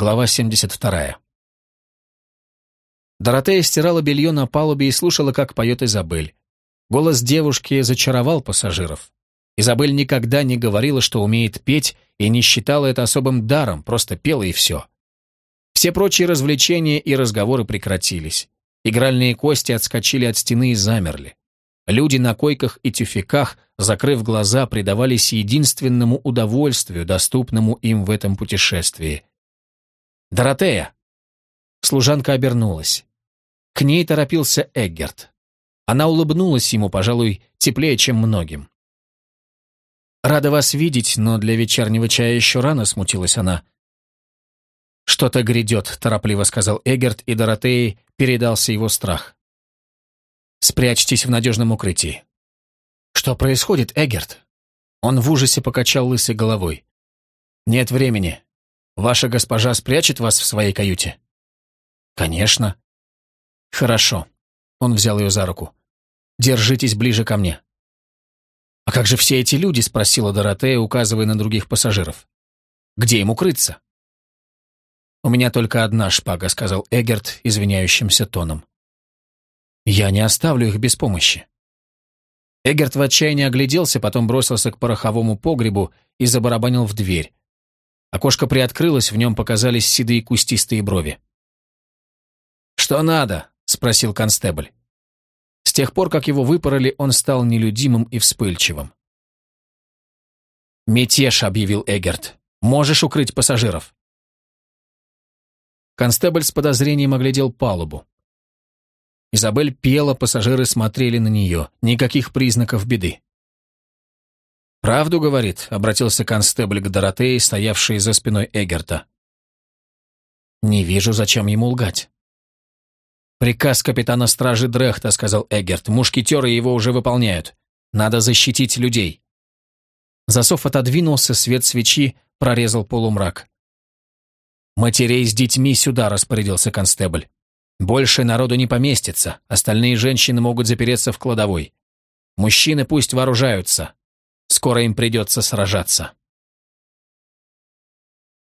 Глава 72. Доротея стирала белье на палубе и слушала, как поет Изабель. Голос девушки зачаровал пассажиров. Изабель никогда не говорила, что умеет петь, и не считала это особым даром, просто пела и все. Все прочие развлечения и разговоры прекратились. Игральные кости отскочили от стены и замерли. Люди на койках и тюфяках, закрыв глаза, предавались единственному удовольствию, доступному им в этом путешествии. «Доротея!» Служанка обернулась. К ней торопился Эггерт. Она улыбнулась ему, пожалуй, теплее, чем многим. «Рада вас видеть, но для вечернего чая еще рано», — смутилась она. «Что-то грядет», — торопливо сказал Эггерт, и Доротеи передался его страх. «Спрячьтесь в надежном укрытии». «Что происходит, Эггерт?» Он в ужасе покачал лысой головой. «Нет времени. Ваша госпожа спрячет вас в своей каюте?» «Конечно». «Хорошо». Он взял ее за руку. «Держитесь ближе ко мне». «А как же все эти люди?» — спросила Доротея, указывая на других пассажиров. «Где им укрыться?» «У меня только одна шпага», — сказал Эгерт извиняющимся тоном. «Я не оставлю их без помощи». Эгерт в отчаянии огляделся, потом бросился к пороховому погребу и забарабанил в дверь. Окошко приоткрылось, в нем показались седые кустистые брови. «Что надо?» — спросил констебль. С тех пор, как его выпороли, он стал нелюдимым и вспыльчивым. «Мятеж», — объявил Эгерт. «Можешь укрыть пассажиров?» Констебль с подозрением оглядел палубу. Изабель пела, пассажиры смотрели на нее. Никаких признаков беды. «Правду, — говорит», — обратился констебль к Доротее, стоявшей за спиной Эгерта. «Не вижу, зачем ему лгать». «Приказ капитана стражи Дрехта», — сказал Эггерт. «Мушкетеры его уже выполняют. Надо защитить людей». Засов отодвинулся, свет свечи прорезал полумрак. «Матерей с детьми сюда», — распорядился констебль. «Больше народу не поместится, остальные женщины могут запереться в кладовой. Мужчины пусть вооружаются. Скоро им придется сражаться».